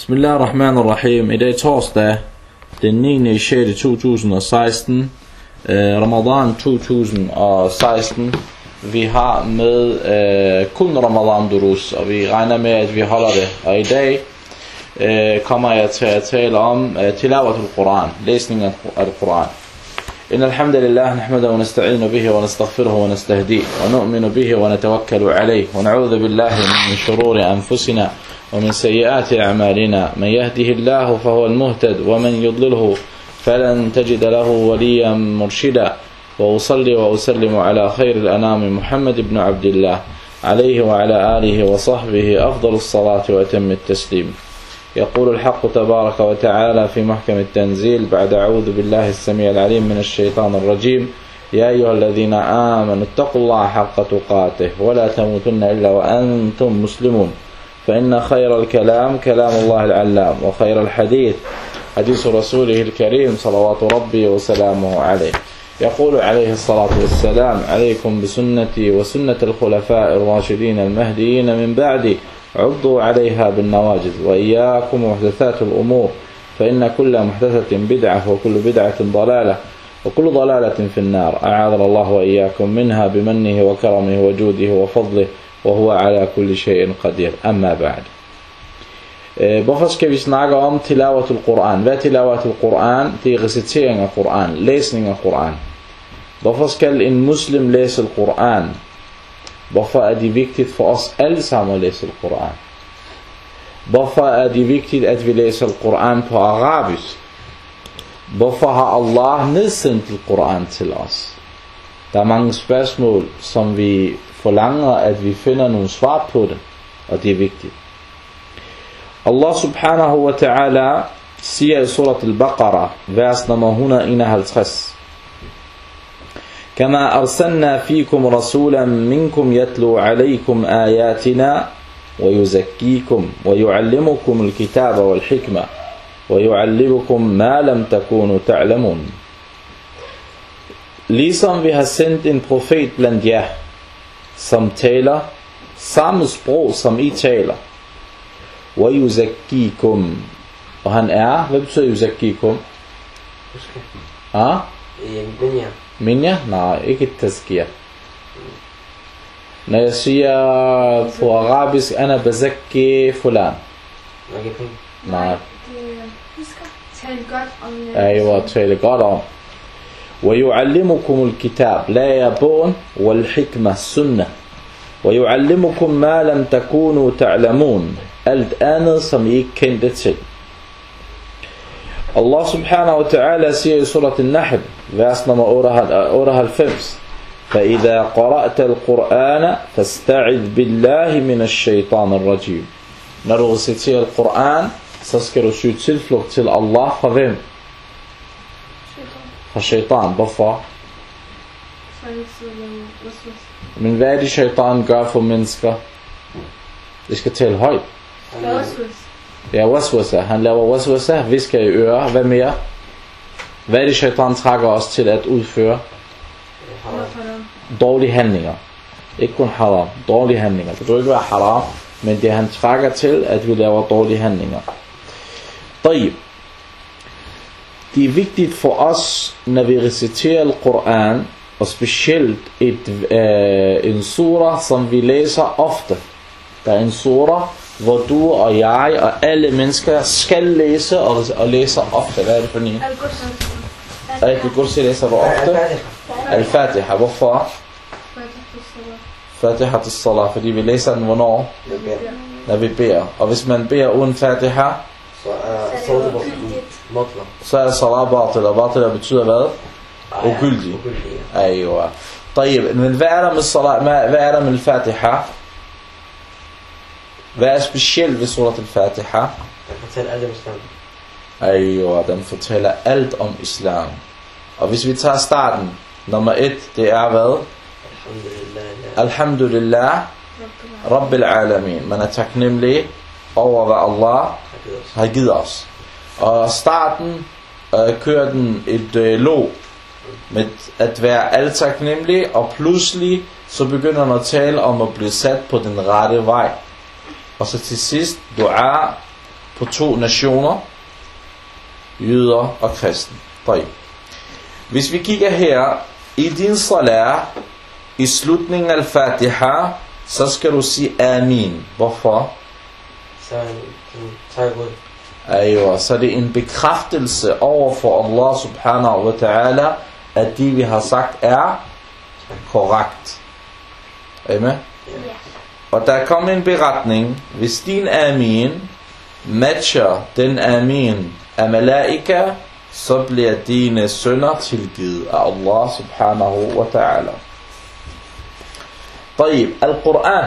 Bismillah ar-Rahman ar-Rahim. I dag torsdag, den 9. 6. 2016, øh, Ramadan 2016. Vi har med øh, kun Ramadan durus, og vi regner med, at vi holder det. Og i dag øh, kommer jeg til at tale om øh, tilawat al-Quran, læsningen af al-Quran. إن الحمد لله نحمده ونستعين به ونستغفره ونستهديه ونؤمن به ونتوكل عليه ونعوذ بالله من شرور أنفسنا ومن سيئات أعمالنا. من يهده الله فهو المهتد ومن يضلله فلن تجد له وليا مرشدا. وأصلي وأسلم على خير الأنام محمد بن عبد الله. عليه وعلى آله وصحبه أفضل الصلاة وأتم التسليم. يقول الحق تبارك وتعالى في محكم التنزيل بعد أعوذ بالله السميع العليم من الشيطان الرجيم. يا أيها الذين آمنوا اتقوا الله حق تقاته ولا تموتن إلا وأنتم مسلمون. فإن خير الكلام كلام الله العلام وخير الحديث حديث رسوله الكريم صلوات ربي وسلامه عليه. يقول عليه الصلاة والسلام عليكم بسنتي وسنة الخلفاء الراشدين المهديين من بعدي عضوا عليها بالنواجذ وإياكم محدثات الأمور فإن كل محدثة بدعة وكل بدعة ضلالة وكل ضلالة في النار أعاذنا الله وإياكم منها بمنه وكرمه وجوده وفضله وهو على كل شيء قدير أما بعد Hvorfor skal vi snakke om tilawatul Quran? Hvad er tilawatul Quran? Det er recitering af Quran, læsning? Hvorfor er det vigtigt for os alle sammen at læse Quran? Hvorfor er det vigtigt, at vi læser Quran på arabisk? Hvorfor har Allah nedsendt Quran til os? Der er mange spørgsmål, som vi forlanger, at vi finder nogle svar på det, og det er vigtigt. Allah subhanahu wa ta'ala siger i surat al-Baqarah, vers nummer 151, كما أرسلنا فيكم رسولا منكم يتلو عليكم آياتنا ويزكيكم ويعلمكم الكتاب والحكمة ويعلمكم ما لم تكونوا تعلمون Ligesom vi har sendt en profet blandt jer, som taler samme sprog, som I taler. وَيُزَكِّيكُمْ Og han er, hvad betyder yuzakikum? Ah? Minja. Меня на ikke التزكية. ناشية في عربي أنا بزكي فلان. معك أيوة تشيل قرم ويعلمكم الكتاب لا يبون والحكمة السنة ويعلمكم ما لم تكونوا تعلمون. الآن som I kendte Allah subhanahu wa ta'ala siger i surat al-Nahl vers nummer 98 فإذا قرأت القرآن فاستعذ بالله من الشيطان الرجيم Når du reciterer Koran, så skal du søge tilflugt til Allah fra hvem? Fra shaitan. Hvorfor? Er. Men hvad er det, shaitan gør for mennesker? Det skal tale højt. Waswas. Ja, waswasa. Han laver waswasa, visker i ører. Hvad mere? Hvad er det, shaitan trækker os til at udføre? Haram. Haram. Dårlige handlinger. Ikke kun haram. Dårlige handlinger. Det kan ikke være haram, men det han trækker til, at vi laver dårlige handlinger. طيب. Det er vigtigt for os, når vi reciterer Al-Quran, og specielt et, øh, en sura, som vi læser ofte. Der er en sura, hvor du og jeg og alle mennesker skal læse og, og læser ofte. Hvad er det for en? Al-Qur'an. Ayatul Kursi læser du ofte? Al-Fatiha. Hvorfor? Fatiha til salat, fordi vi læser den hvornår? Når vi beder. Og hvis man beder uden Fatiha, Så er så er det motler. så er salat batil. Og batil betyder hvad? Ugyldig. Ugyldig, ja. أيوة طيب من hvad er der med salat, hvad hvad er der med Fatiha? Hvad er specielt ved Surat al-Fatiha? Den fortæller alt om islam. Ejwa, den fortæller alt om islam. Og hvis vi tager starten, nummer et, det er hvad? Alhamdulillah, Rabbil Alamin. Man er taknemmelig over, hvad Allah har givet os. Og starten øh, kører den et øh, med at være alt taknemmelig, og pludselig så begynder man at tale om at blive sat på den rette vej. Og så til sidst dua på to nationer, jøder og kristne. Hvis vi kigger her, i din salat, i slutningen af Fatiha, så skal du sige Amin. Hvorfor? Øh, tak Gud. Så det er en bekræftelse over for Allah subhanahu wa ta'ala, at det vi har sagt er korrekt. Er I med? Ja. Og der kom en beretning, hvis din amin matcher den amin af malaika, så bliver dine sønder tilgivet af Allah subhanahu wa ta'ala. طيب, Al-Quran,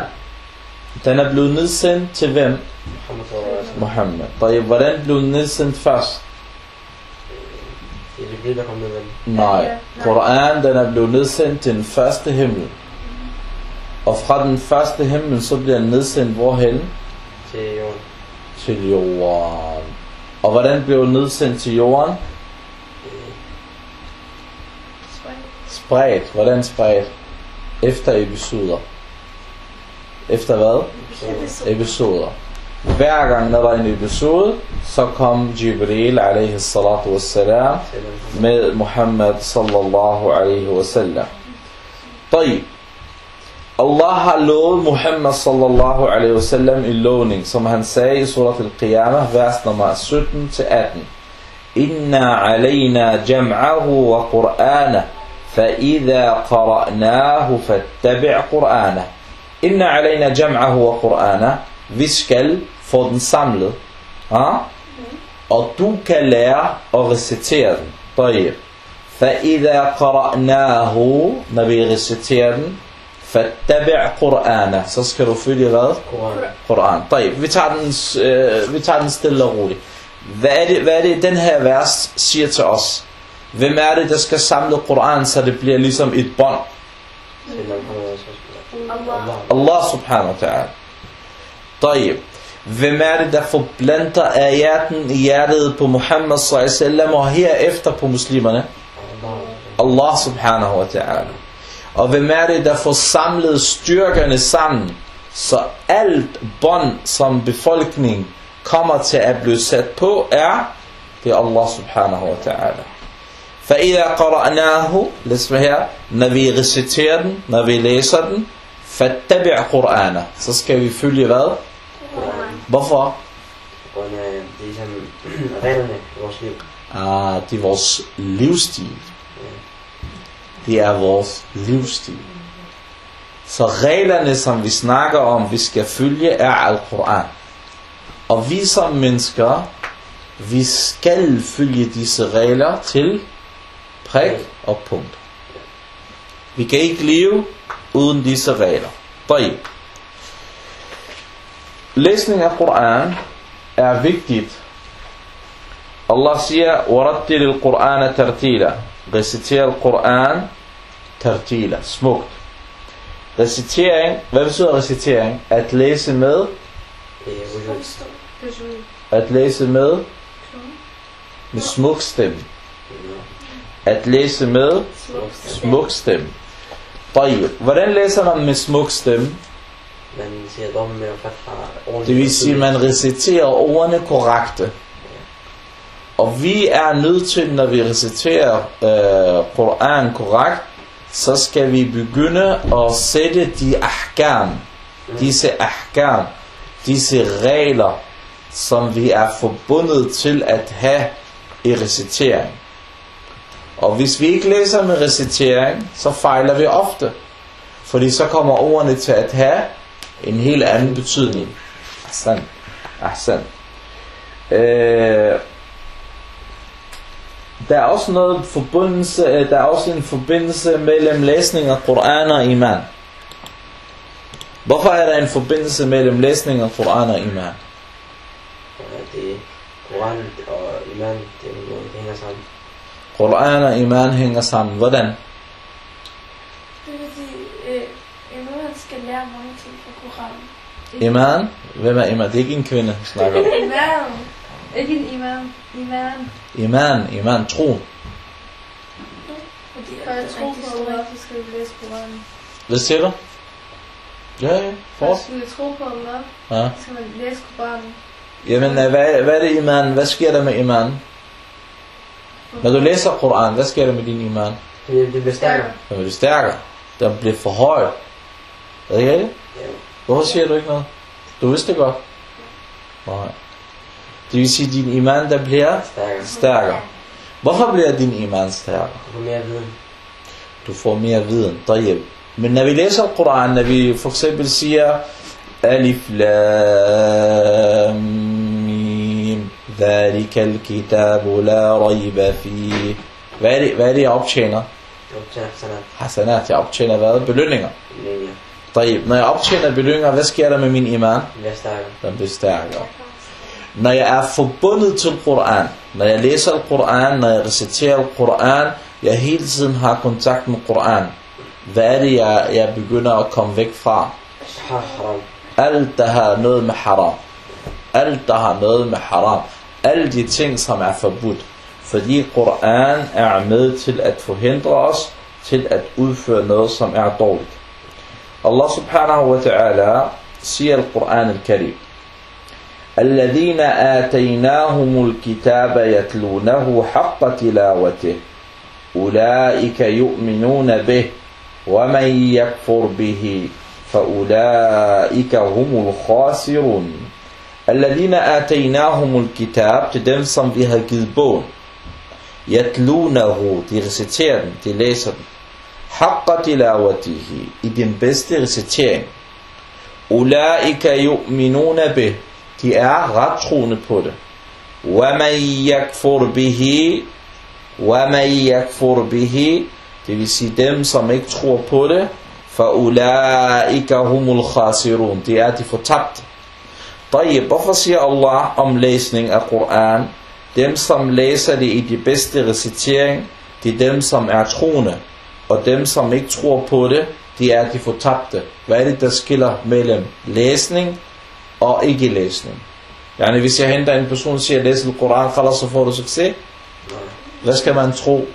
den er blevet nedsendt til hvem? Muhammad sallallahu alaihi wasallam. Muhammad. طيب, hvordan blev den nedsendt først? Det er Jibril, der kom med den. Nej, Koran den er blevet nedsendt til den første himmel. Og fra den første himmel, så bliver den nedsendt hvorhen? Til jorden. Til jorden. Og hvordan blev den nedsendt til jorden? Øh, Spredt. Hvordan spredt? Efter episoder. Efter hvad? Episoder. Hver gang der var en episode, så kom Jibril alaihi salatu wassalam selvom- med Muhammad sallallahu alaihi wasallam. طيب. Allah har lovet Muhammad sallallahu alaihi wasallam i lovning, som han sagde i surat al-Qiyamah, vers nummer 17-18. Inna alayna jam'ahu wa qur'ana, فإذا قرأناه فاتبع قرآنه. Inna alayna jam'ahu wa qur'ana. Vi skal få den samlet. Ha? Og du kan lære at recitere den. طيب. فإذا قرأناه når vi reciterer den فاتبع قرآنه så skal du følge hvad? Koran. Koran. طيب. Vi tager den, øh, vi tager den stille og roligt. Hvad er, det, hvad er det, den her vers siger til os? Hvem er det, der skal samle Koran, så det bliver ligesom et bånd? Selvom Muhammad sallallahu Allah. Allah. Allah subhanahu wa ta'ala. طيب. Hvem er det, der forplanter ayaten i hjertet på Muhammad sallallahu alaihi wasallam og herefter på muslimerne? Allah. Allah subhanahu wa ta'ala. Og hvem er det, der får samlet styrkerne sammen, så alt bånd som befolkning kommer til at blive sat på, er det er Allah subhanahu wa ta'ala. فَإِذَا قَرَأْنَاهُ Læs med her. Når vi reciterer den, når vi læser den, فَاتَّبِعْ قُرْآنَ Så skal vi følge hvad? Koran. Hvorfor? Koran er, det er ligesom reglerne i vores liv. Ah, det er vores livsstil. Ja. Det er vores livsstil. Så reglerne, som vi snakker om, vi skal følge, er Al-Quran. Og vi som mennesker, vi skal følge disse regler til prik og punkt. Vi kan ikke leve uden disse regler. طيب. Læsning af Quran er vigtigt. Allah siger, وَرَتِّلِ الْقُرْآنَ تَرْتِيلًا Reciterer Koran tartila, smukt. Recitering, hvad betyder recitering? At læse med? At læse med? Med smuk stemme. At læse med? Smuk stemme. Hvordan læser man med smuk stemme? Man siger, med Det vil sige, at man reciterer ordene korrekte. Og vi er nødt til, når vi reciterer øh, Koran korrekt, så skal vi begynde at sætte de ahkam, disse ahkam, disse regler, som vi er forbundet til at have i recitering. Og hvis vi ikke læser med recitering, så fejler vi ofte. Fordi så kommer ordene til at have en helt anden betydning. Ahsan. Ahsan. Øh, der er også noget forbindelse, øh, der er også en forbindelse mellem læsning af Koran og iman. Hvorfor er der en forbindelse mellem læsning af Koran og iman? Det Koran og iman, det er hænger sammen. Koran og iman hænger sammen. Hvordan? Det vil sige, øh, en man skal lære mange ting fra Koranen. Iman? Hvem er iman? Det er ikke en kvinde, vi snakker om. Imam. Ikke en imam. Imam. Iman, iman, tro. Fordi for at tro på Allah, så skal vi læse Koranen. Hvad siger du? Ja, ja, For for. at skulle tro på Allah, Ja. så skal man læse Koranen. Jamen, øh, hvad, hvad er det iman? Hvad sker der med iman? Når du læser Koran, hvad sker der med din iman? Det, det bliver stærkere. Den bliver stærkere. Den bliver forhøjet. Er det ikke rigtigt? Ja. Hvorfor siger du ikke noget? Du vidste det godt. Nej. Det vil sige, at din iman der bliver Stærkere. stærkere. Hvorfor bliver din iman stærkere? Du får mere viden. Du får mere viden. Tayyib. Men når vi læser Koran, når vi for eksempel siger Alif Lam Mim ذلك الكتاب لا ريب فيه hvad er, det, hvad er det, jeg optjener? Det optager sådan at Hasanat, jeg optjener hvad? Belønninger. linjer. Tayyib. Når jeg optjener belønninger, hvad sker der med min iman? Det bliver stærkere. Den bliver stærkere. Når jeg er forbundet til Koran, når jeg læser Koran, når jeg reciterer Koran, jeg hele tiden har kontakt med Koran. Hvad er det, jeg, jeg begynder at komme væk fra? Alt, der har noget med haram. Alt, der har noget med haram. Alle de ting, som er forbudt. Fordi Koran er med til at forhindre os til at udføre noget, som er dårligt. Allah subhanahu wa ta'ala siger Koran al-Karim. الذين آتيناهم الكتاب يتلونه حق تلاوته أولئك يؤمنون به ومن يكفر به فأولئك هم الخاسرون. الذين آتيناهم الكتاب til dem som bogen يتلونه de reciterer حق تلاوته. i den bedste أولئك يؤمنون به. de er ret troende på det وَمَنْ يَكْفُرْ بِهِ وَمَنْ يَكْفُرْ بِهِ det vil sige dem som ikke tror på det فَأُولَٰئِكَ هُمُ الْخَاسِرُونَ det er de fortabte طيب, hvorfor siger Allah om læsning af Koran dem som læser det i de bedste recitering det er dem som er troende og dem som ikke tror på det de er de fortabte hvad er det der skiller mellem læsning og ikke læsning. Yani hvis jeg henter en person og siger, Koran, khalas, så får du succes. Hvad skal man tro?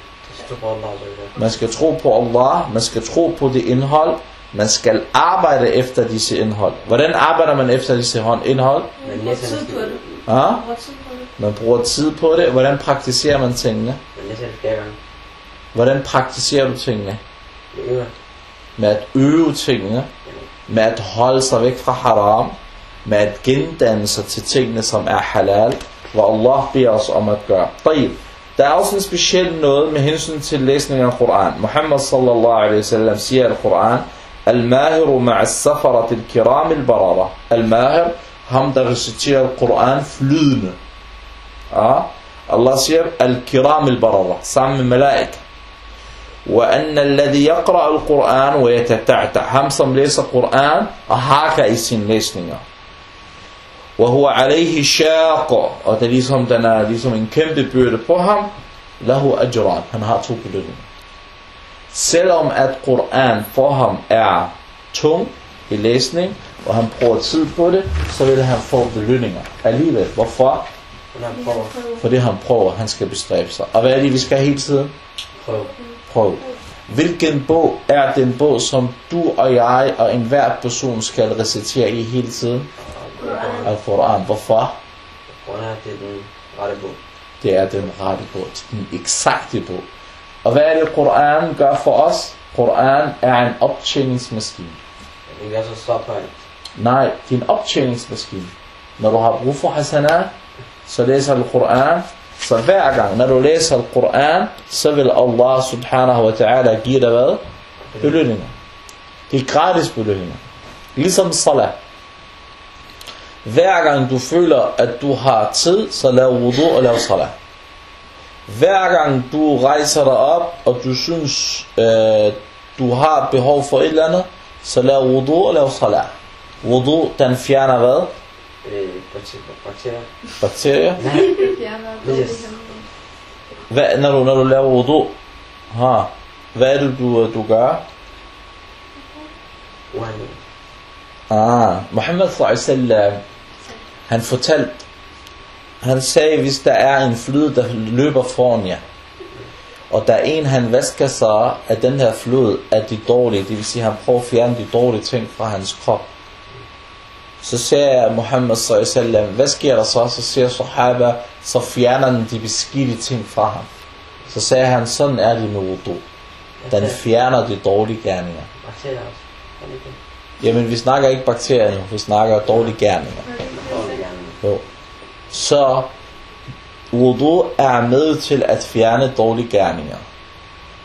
Man skal tro på Allah, man skal tro på det indhold, man skal arbejde efter disse indhold. Hvordan arbejder man efter disse indhold? Men bruger tid på det. Ja? Man bruger tid på det. Man bruger tid på det. Hvordan praktiserer man tingene? Man. Hvordan praktiserer du tingene? Med at øve tingene, med at holde sig væk fra haram, med at gendanne sig til tingene, som er halal, hvor Allah beder os om at gøre. طيب. Der er også en speciel noget med hensyn til læsning af Koran. Muhammad sallallahu alaihi wasallam siger i Koran, Al-Mahiru ma'a safarat al-kiram al-barara. Al-Mahir, ham der reciterer Koran flydende. Ja. Allah siger, Al-Kiram al-Barara, sammen med malaika. وأن الذي يقرأ القرآن ويتتعتع هم som læser Koran og hakker i sine læsninger وهو عليه شاق og det er ligesom, den er ligesom en kæmpe byrde på ham له أجران han har to belønninger selvom at Koran for ham er tung i læsning og han bruger tid på det så vil han få belønninger alligevel hvorfor? Hun har prøver. fordi han prøver han skal bestræbe sig og hvad er det vi skal hele tiden? Prøv. prøv. Hvilken bog er den bog, som du og jeg og enhver person skal recitere i hele tiden? Hun har det er den rette bog. Er den eksakte bog. Og hvad er det, Quran gør for os? Quran er en optjeningsmaskine. Gør så alt. Nej, det er en optjeningsmaskine. Når du har brug for hasanat, så læser du Quran. Så hver gang, når du læser Quran, så vil Allah subhanahu wa ta'ala give dig hvad? Belønninger. Det er gratis belønninger. Ligesom salat. Hver gang du føler, at du har tid, så lav wudu og lav salat. Hver gang du rejser dig op, og du synes, øh, du har behov for et eller andet, så lav wudu og lav salat. Wudu, den fjerner hvad? Øh, bakterier. bakterier. Nej. Fjerner Yes. Hvad, når, du, når du laver wudu, ha, hvad er det, du, du gør? Ah, Muhammad sallallahu han fortalte, han sagde, hvis der er en flod, der løber foran jer, og der er en, han vasker sig af den her flod af de dårlige, det vil sige, han prøver at fjerne de dårlige ting fra hans krop. Så siger Muhammad sallallahu hvad sker der så? Så siger sahaba, så fjerner den de beskidte ting fra ham. Så sagde han, sådan er det med wudu. Den fjerner de dårlige gerninger. Er? Jamen, vi snakker ikke bakterier nu, vi snakker dårlige gerninger. Jo. Så wudu er med til at fjerne dårlige gerninger.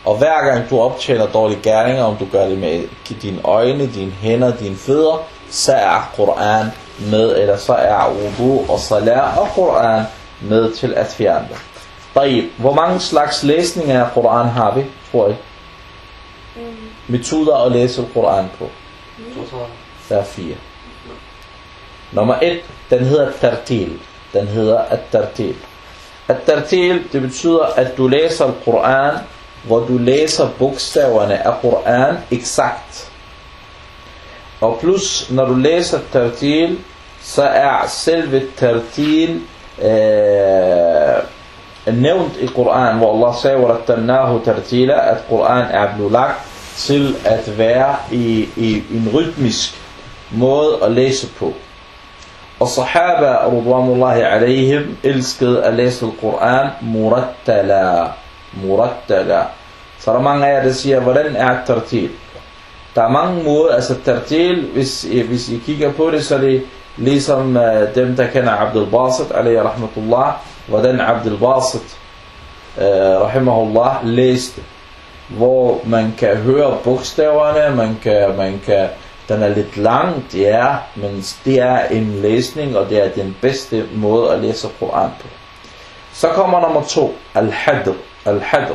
Og hver gang du optjener dårlige gerninger, om du gør det med dine øjne, dine hænder, dine fødder, så er Koran med, eller så er wudu og salat og Koran med til at fjerne det. Taib. Hvor mange slags læsninger af Koran har vi, tror jeg? Mm. Metoder at læse Koran på. Jeg. Der er fire. Nummer et, den hedder tartil. Den hedder at-tartil. At-tartil, det betyder, at du læser Koran, hvor du læser bogstaverne af Koran eksakt. Og plus, når du læser tartil, så er selve tartil øh, nævnt i Koran, hvor Allah sagde, وَرَتَّلْنَاهُ تَرْتِيلًا, at Koran er blevet lagt til at være i, i en rytmisk måde at læse på. Og sahaba, rudwanullahi alaihim, elskede at læse Koran murattala. Murattala. Så der er mange af jer, der siger, hvordan er tartil? Der er mange måder, altså tartil, hvis, hvis I kigger på det, så er det ligesom uh, dem, der kender Abdul Basit, alayhi rahmatullah, hvordan Abdul Basit, uh, rahimahullah, læste hvor man kan høre bogstaverne, man kan, man kan, den er lidt lang, det er, men det er en læsning, og det er den bedste måde at læse Koran på. Så kommer nummer to, al-hadr, al-hadr.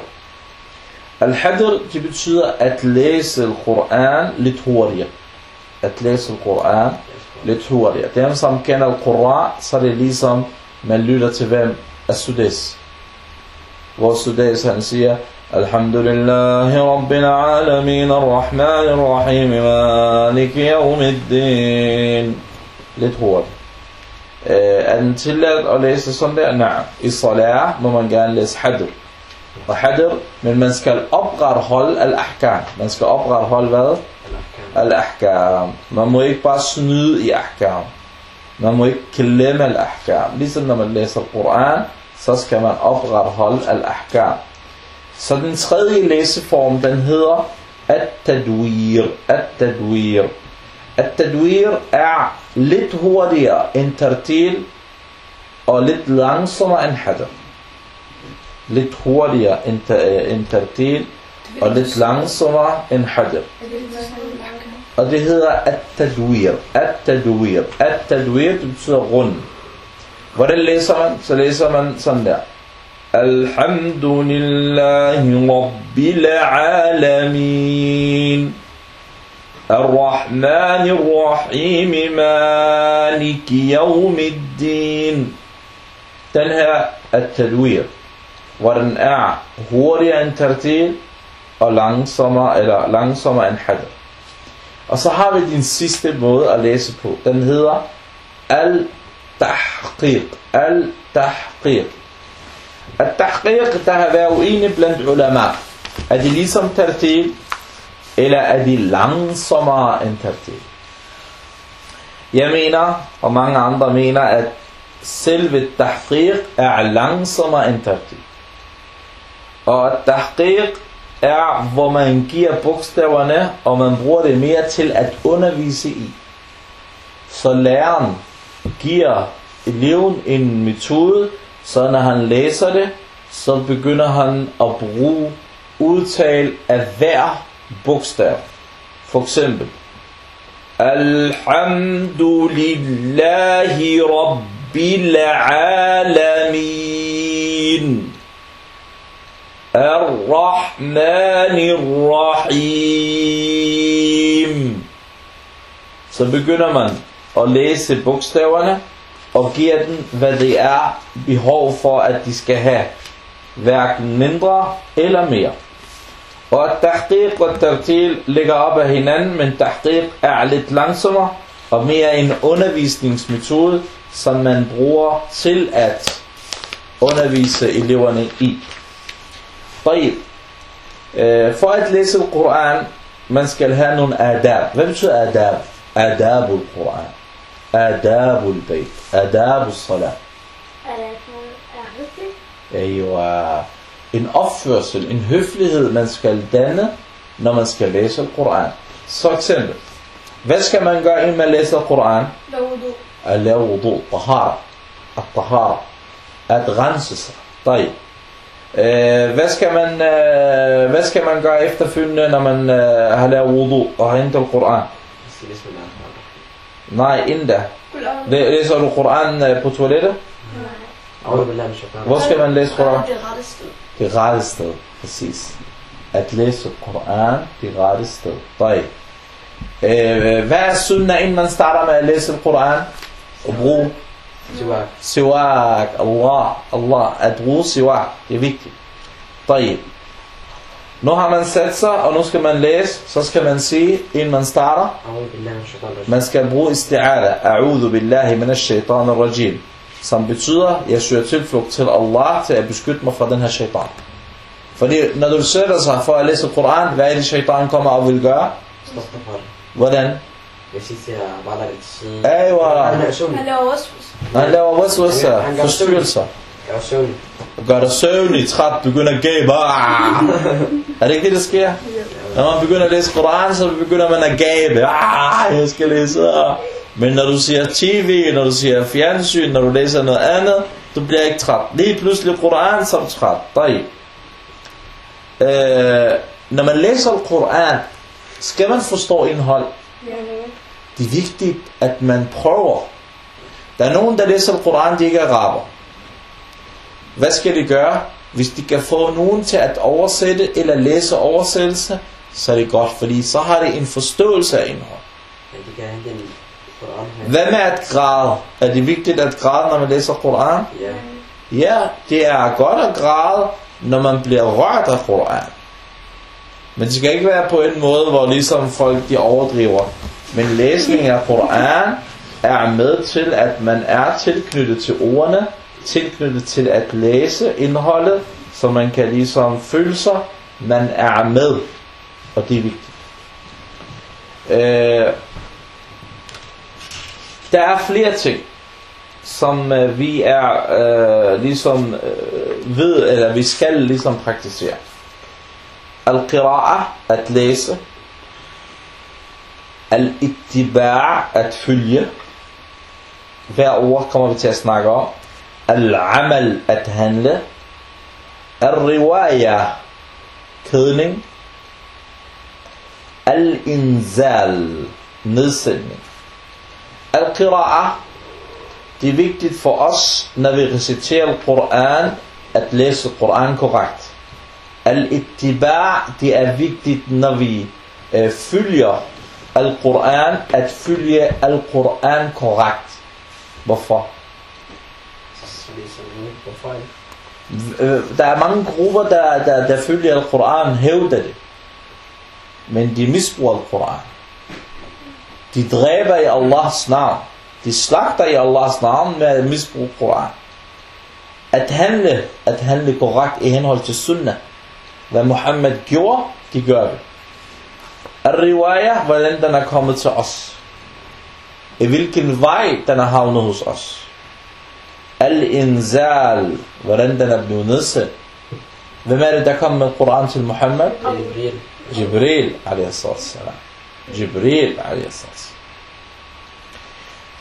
Al-hadr, det betyder at læse Koran lidt hurtigere. At læse Koran lidt hurtigere. Dem som kender Koran, så er det ligesom, man lytter til hvem? As-Sudais. Hvor Sudais han siger, الحمد لله رب العالمين الرحمن الرحيم مالك يوم الدين lidt hurtigt. Øh, er den tilladt at læse sådan der? Nej. I salat må man gerne læse hadr. Og hadr, men man skal opretholde al-ahkam. Man skal opretholde hvad? Al-ahkam. Man må ikke bare snyde i ahkam. Man må ikke glemme al-ahkam. Ligesom når man læser Koran, så skal man opretholde al-ahkam. Så den tredje læseform, den hedder at-tadwir. At-tadwir. At-tadwir er lidt hurtigere end tartil og lidt langsommere end hadr. Lidt hurtigere end, end tartil og lidt langsommere end hadr. Og det hedder at-tadwir. At-tadwir. At-tadwir betyder rund. Hvordan læser man? Så læser man sådan der. الحمد لله رب العالمين. الرحمن الرحيم مالك يوم الدين. تنهى التدوير. ورن أع هو أن ترتيل. ولانسما إلى لانسما أن حد وصحابة دين سيستة بوضع أليسكو تنهيضة التحقيق. التحقيق. At-tahqiq, der har været uenig blandt ulama. Er det ligesom tartil, eller er de langsommere end tartil? Jeg mener, og mange andre mener, at selve tahqiq er langsommere end tartil. Og tahqiq er, hvor man giver bogstaverne, og man bruger det mere til at undervise i. Så læreren giver eleven en metode, så når han læser det, så begynder han at bruge udtal af hver bogstav. For eksempel, Alhamdulillahi Rabbil Alamin. Ar-Rahmanir Rahim. Så begynder man at læse bogstaverne, og giver den, hvad det er behov for, at de skal have. Hverken mindre eller mere. Og tahqiq og tartil ligger op af hinanden, men tahqiq er lidt langsommere og mere en undervisningsmetode, som man bruger til at undervise eleverne i. طيب. For at læse Koran, man skal have nogle adab. Hvad betyder adab? Adab al-Quran. Adabul bayt. Er det noget er rigtigt? Aywa. En opførsel, en høflighed, man skal danne, når man skal læse Koran. Så eksempel. Hvad skal man gøre, inden man læser er du? At lave wudu, tahara. At tahara. At rense sig. طيب. Øh, hvad, skal man, øh, hvad skal man gøre efterfølgende, når man øh, har lavet wudu og har hentet Koran? Nej, inden da. Læ- Læser du Koran øh, på toilettet? Nej. Hvor skal man læse Koran? Det er rette sted. Det rette sted, præcis. At læse Koran, det rette sted. طيب. Øh, hvad er sunnah, inden man starter med at læse Koran? At bruge Siwak. siwak, Allah, Allah, at bruge siwak, det er vigtigt. طيب. Nu har man sat sig, og nu skal man læse, så skal man sige, inden man starter, man skal bruge isti'ala, a'udhu billahi minash shaitan rajim, som betyder, jeg søger tilflugt til Allah til at beskytte mig fra den her shaitan. Fordi når du sætter sig for at læse Koran, hvad er det shaitan kommer og vil gøre? Hvordan? Jeg siger til at bare lade det til side. Aywa. Han er laver også Han laver waswasa, forstyrrelser. Jeg var søvnig. Og gør dig søvnig, træt, begynder at gabe. Arh! Er det ikke det, der sker? Når man begynder at læse Koran, så begynder man at gabe. Arh, jeg skal læse. Men når du ser tv, når du ser fjernsyn, når du læser noget andet, du bliver ikke træt. Lige pludselig Koran, så er du træt. Nej. Øh, når man læser Koran, skal man forstå indhold. Det er vigtigt, at man prøver. Der er nogen, der læser Koran, de ikke er araber. Hvad skal de gøre? Hvis de kan få nogen til at oversætte eller læse oversættelse, så er det godt, fordi så har det en forståelse af indhold. Hvad med at græde? Er det vigtigt at græde, når man læser Koran? Ja. Ja, det er godt at græde, når man bliver rørt af Koran. Men det skal ikke være på en måde, hvor ligesom folk de overdriver. Men læsning af Koran er med til, at man er tilknyttet til ordene, tilknyttet til at læse indholdet, så man kan ligesom føle sig, man er med. Og det er vigtigt. Øh, der er flere ting, som øh, vi er øh, ligesom øh, ved, eller vi skal ligesom praktisere. Al-qira'a, at læse. Al-ittiba' at følge. Hver ord kommer vi til at snakke om. Al-amal, at handle. Al-riwaya, kedning. Al-inzal, nedsætning. Al-qira'a, det er vigtigt for os, når vi reciterer Koran, at læse Koran korrekt. Al-ittiba' det er vigtigt, når vi øh, følger Al-Quran, at følge Al-Quran korrekt. Hvorfor? Fordi så vi ikke fejl. Øh, der er mange grupper, der, der, der følger Al-Quran, hævder det. Men de misbruger Al-Quran. De dræber i Allahs navn. De slagter i Allahs navn med at misbruge Koran. At handle, at handle korrekt i henhold til sunnah. Hvad Muhammed gjorde, de gør vi. Al-Riwaya, hvordan den er kommet til os. I hvilken vej den er havnet hos os. الإنزال. ولندن بن نصر. بماذا كان من القرآن في محمد؟ جبريل. جبريل عليه الصلاة والسلام. جبريل عليه الصلاة والسلام.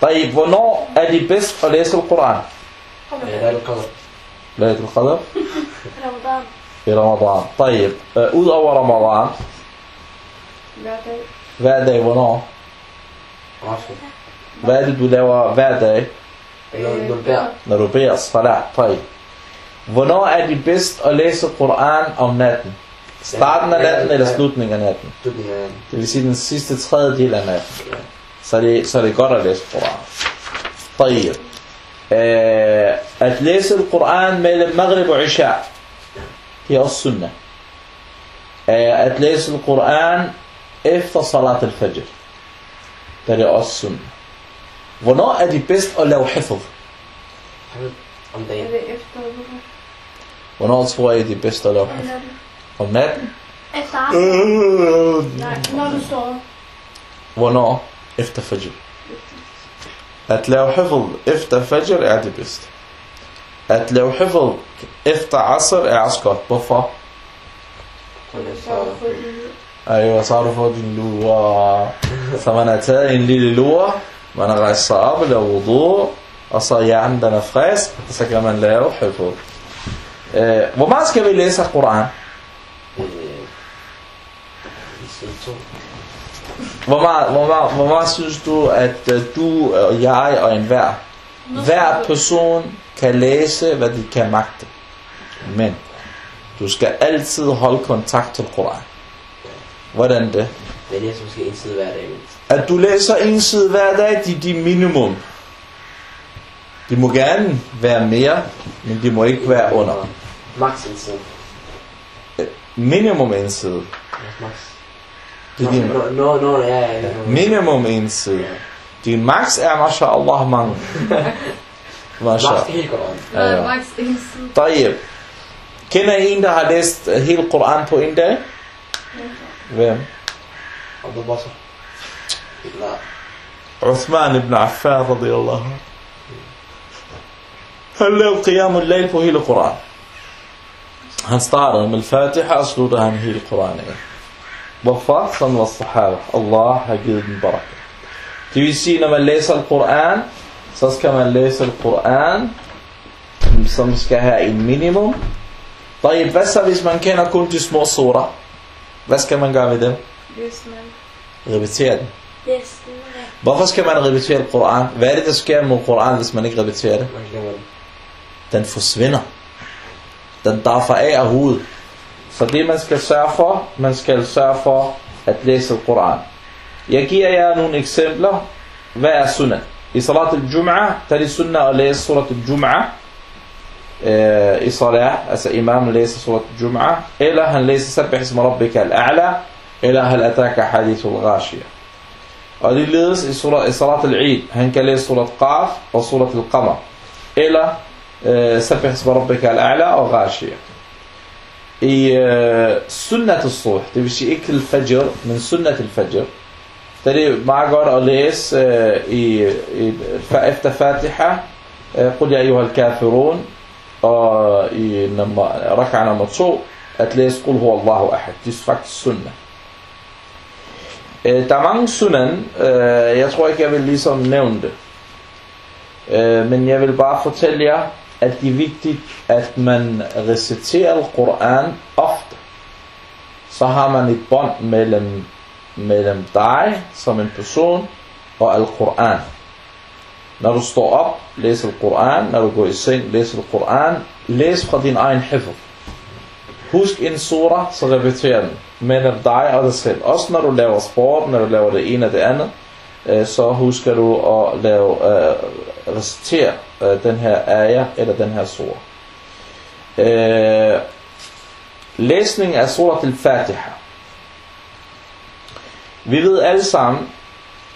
طيب ونو أدي بس وليس القرآن. ليلة القدر. ليلة القدر؟ رمضان. في رمضان. طيب أه، قول أول رمضان؟ بعد بعد venons بعد البداية بعد Aften. Hvad er det, du laver hver dag, Når når du bærer. når du beder salat? طيب. Hvornår er det bedst at læse Quran om natten? Starten af natten eller slutningen af natten? Slutningen af Det vil sige den sidste tredjedel af natten. Ja. Så er det, så er det godt at læse Koran. طيب. Øh, at læse Koran mellem Maghrib og Isha. Det er også sunnah. Øh, at læse Koran efter Salat al-Fajr. Det er det også sunnah. Hvornår er det bedst at lave hifz? Om Er dagen. det efter ugen? Hvornår tror jeg, det er bedst at lave hifz? Om natten? Efter aften? Nej, når du står op. Hvornår? Efter Fajr. At lave hifd efter fajr er det er det det. Man har rejst sig op og lavet wudu, og så er hjernen den er frisk, og så kan man lave hifd. Øh, hvor meget skal vi læse af Koran? I side 2. Hvor meget, hvor meget, hvor meget synes du, at du og jeg og enhver, hver person kan læse, hvad de kan magte? Men du skal altid holde kontakt til Koran. Hvordan det? Men jeg måske en side hver dag mindst At du læser en side hver dag, det er din minimum. Det må gerne være mere, men det må ikke være under. Max en side. Minimum en side. Ja, max. Det er din Nå, nå, nå, ja, ja, ja. minimum en side. Din max er, mashallah, mange. Max Mashallah. det helt godt om. Nej, Ja. max en side. طيب kender I en, der har læst øh, hele Koran på en dag? Hvem? Og du lavede qiyam al-layl på hele Koran. Han startede med al-Fatiha og sluttede han hele Koran af. Hvorfor? Sådan var sahaba. Allah har givet den baraka. Det vil sige, når man læser al-Quran, så skal man læse al-Quran, som skal have en minimum. طيب, hvad så hvis man kender kun de små surah? Hvad skal man gøre med dem? Hvis man... Repetere den. Er Hvorfor skal man repetere Koran? Hvad er det, der sker med Koran, hvis man ikke repeterer det? Den forsvinder. Den daffer af af hovedet. Så det, man skal sørge for, man skal sørge for at læse Koran. Jeg giver jer nogle eksempler. Hvad er sunnah? I salat al-jum'ah, der er det sunnah at læse surat al-jum'ah. Øh, I salat, altså imam læser surat al-jum'ah. Eller han læser sabbih isma rabbika al-a'la. Eller hal ataka hadithul ghashiyah. Og det ledes i, surat, i salat al-Eid. Han kan læse surat Qaf og surat al-Qamar. Eller øh, Sabbih isma rabbika al-a'la og Ghashiyah. I øh, sunnat al-suh, det vil sige ikke al-fajr, men sunnat al-fajr. Er det meget godt at læse øh, i, i, efter Fatiha, øh, ya ayyuha al-kafirun, og i raka nummer 2, at læse Qul huwa Allahu ahad. Det er faktisk sunnah. Øh, der er mange sunan. Øh, jeg tror ikke, jeg vil ligesom nævne det. Øh, men jeg vil bare fortælle jer, at det er vigtigt, at man reciterer Koran ofte. Så har man et bånd mellem, mellem dig som en person og Al-Quran. Når du står op, læs Al-Quran. Når du går i seng, læs Al-Quran. Læs fra din egen hifd. Husk en surah, så repeter den mellem dig og dig selv. Også når du laver sport, når du laver det ene og det andet, øh, så husker du at lave, øh, recitere øh, den her ayah eller den her sur. Øh, læsning af surat al-Fatiha. Vi ved alle sammen,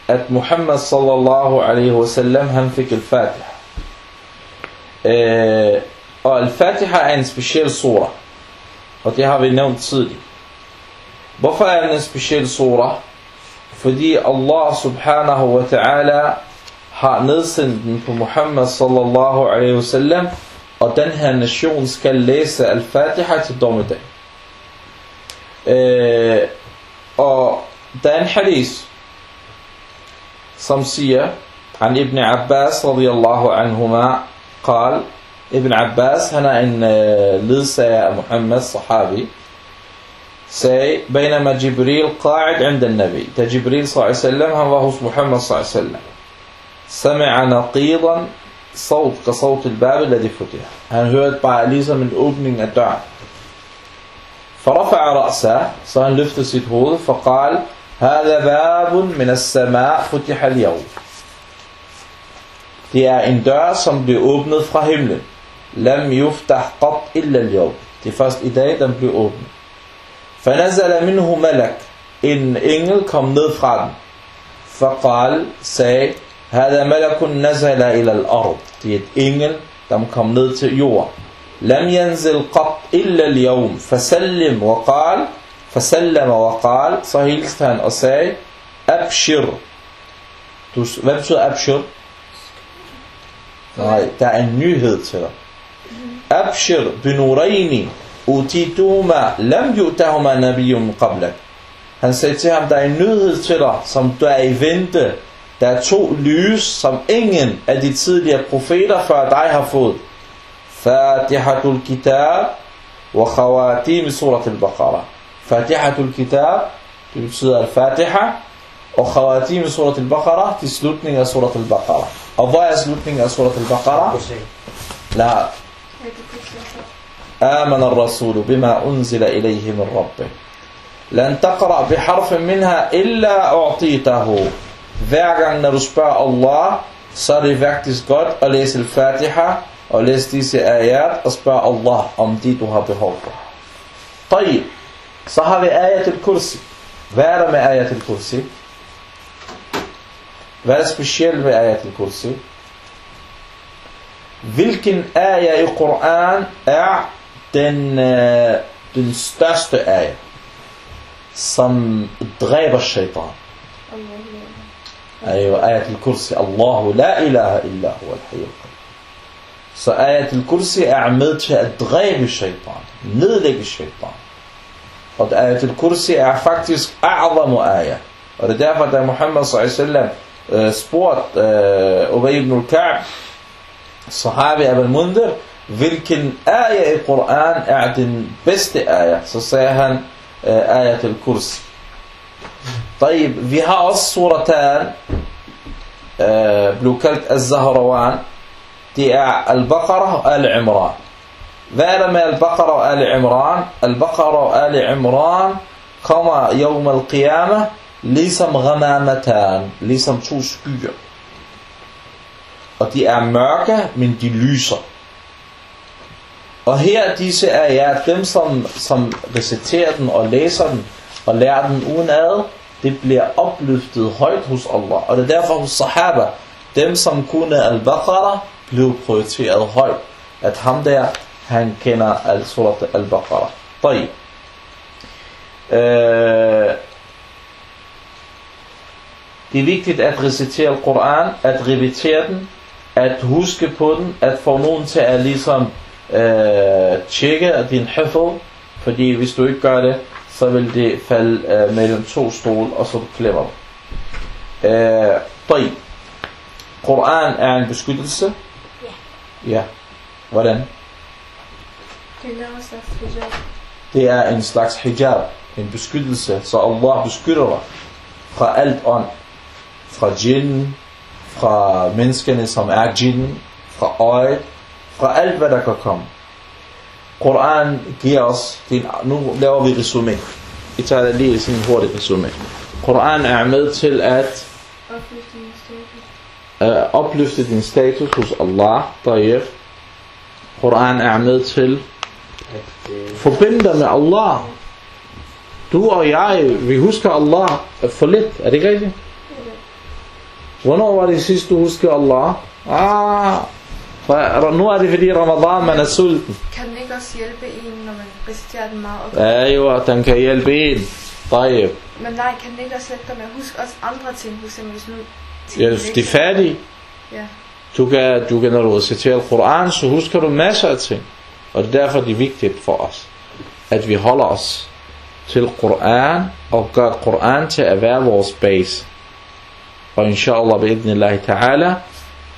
at Muhammad sallallahu alaihi wasallam, han fik al-Fatiha. Øh, og al-Fatiha er en speciel sura. Og det har vi nævnt tidligere. Hvorfor er den en speciel surah? Fordi Allah subhanahu wa ta'ala har nedsendt den på Muhammad sallallahu alaihi wasallam, og den her nation skal læse al-Fatiha til dommedag. Øh, og der er en hadith, som siger, عن ابن عباس رضي الله عنهما قال Ibn Abbas, han er en øh, ledsager say بينما جبريل قاعد عند النبي. تجبريل صلى الله عليه وسلم هذا محمد صلى الله عليه وسلم. سمع نقيضا صوت كصوت الباب الذي فتح. han hørte bare ligesom en åbning af døren فرفع رأسه så han løftede sit فقال هذا باب من السماء فتح اليوم. det er en dør som blev åbnet fra himlen لم يفتح قط إلا اليوم. det er først i dag den فنزل منه ملك. إن إنجل كم نفعل فقال سي هذا ملك نزل إلى الأرض تيت إنجل تم كم لم ينزل قط إلا اليوم فسلم وقال فسلم وقال صحيح ستان أسي أبشر تو أبشر Nej, der er en nyhed til utituma lam yu'tahuma nabiyyun qablak. Han sagde til ham, der er en nyhed til dig, som du er i vente. Der er to lys, som ingen af de tidligere profeter før dig har fået. Fatihatul kitab wa khawatim surat al-Baqarah. Fatihatul kitab, det betyder al-Fatiha, og khawatim surat al-Baqarah, det er slutningen af surat al-Baqarah. Og hvad er slutningen af surat al-Baqarah? Kursi. آمن الرسول بما أنزل إليه من ربه لن تقرأ بحرف منها إلا أعطيته Hver gang når du spørger Allah, så er det faktisk godt at læse al-Fatiha og læse disse ayat og spørge Allah om det du har behov for. طيب, så har vi ayat al-Kursi. Hvad er der med ayat al-Kursi? Hvad er specielt ved ayat al-Kursi? Hvilken ayah i Koran er den, øh, den største ayah, som dræber shaitan? أيوة آية الكرسي الله لا إله إلا هو الحي القيوم Så ayat al-kursi er med til at dræbe shaitan, nedlægge shaitan. Og ayat al-kursi er faktisk a'zamu ayah. Og det er derfor, da Muhammad s.a.v. Uh, spurgte uh, Ubay ibn al-Ka'b, sahabi Abel Mundir, hvilken aje i Koran er den bedste aje? Så sagde han, aje til kurs. طيب في هاوس صورتان آه، بلوكالت الزهروان تاع البقرة وآل عمران ذالما البقرة وآل عمران البقرة وآل عمران كما يوم القيامة ligesom غمامتان ligesom to skyer og de er mørke men de lyser Og her disse er ja, dem, som, som reciterer den og læser den og lærer den udenad, det bliver opløftet højt hos Allah. Og det er derfor hos sahaba, dem som kunne al-Baqarah, blev prioriteret højt. At ham der, han kender al-Surat al-Baqarah. طيب. Øh, det er vigtigt at recitere Koran, at repetere den, at huske på den, at få nogen til at ligesom øh, tjekke din hifl, fordi hvis du ikke gør det, så vil det falde øh, mellem to stole, og så klemmer du. Øh, طيب. Koran er en beskyttelse? Ja. Ja. Hvordan? Det er nærmest slags hijab. Det er en slags hijab, en beskyttelse, så Allah beskytter dig fra alt ånd, fra djinn, fra menneskene, som er djinn, fra øjet, fra alt, hvad der kan komme. Koran giver os, en, nu laver vi resumé. Vi tager det lige sådan en hurtig resumé. Koran er med til at øh, opløfte din status hos Allah, Tayyib. Koran er med til At, øh, forbinde dig med Allah. Du og jeg, vi husker Allah for lidt. Er det ikke rigtigt? Hvornår var det sidst, du huskede Allah? Ah, for nu er det fordi Ramadan, man er sulten. Kan den ikke også hjælpe en, når man reciterer den meget op? Ja, jo, den kan hjælpe en. Tayyib. Men nej, kan den ikke også hjælpe dig med at huske også andre ting? For eksempel hvis nu... Ja, de er færdige. Ja. Du kan, du kan, når du reciterer Koran, så husker du masser af ting. Og det er derfor, det er vigtigt for os, at vi holder os til Koran, og gør Koran til at være vores base. Og inshallah, bi'idnillahi ta'ala,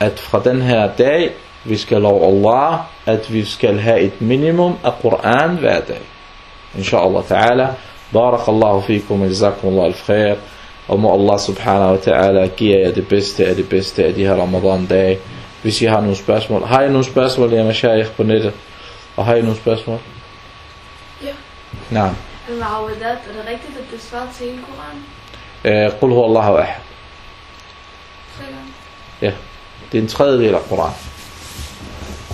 at fra den her dag, vi skal love Allah, at vi skal have et minimum af Koran hver dag. Inshallah ta'ala. Barakallahu fikum, og jazakumullah al-khair. Og må Allah subhanahu wa ta'ala give jer det bedste af det bedste af de her Ramadan-dage. Hvis I har nogle spørgsmål. Har I nogle spørgsmål, jeg mashaykh på nettet? Og har I nogle spørgsmål? Ja. Nej. Men er det rigtigt, at det svarer til en koran? Øh, Qul huwa Allahu ahad. Gange. Det er en tredjedel af Koran.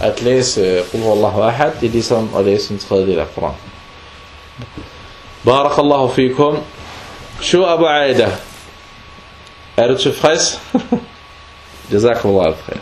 At læse øh, Qul Allahu ahad, det er ligesom at læse en tredjedel af Koran. Barakallahu fikum. Shu Abu Aida. Er du tilfreds? Jazakallah al khair.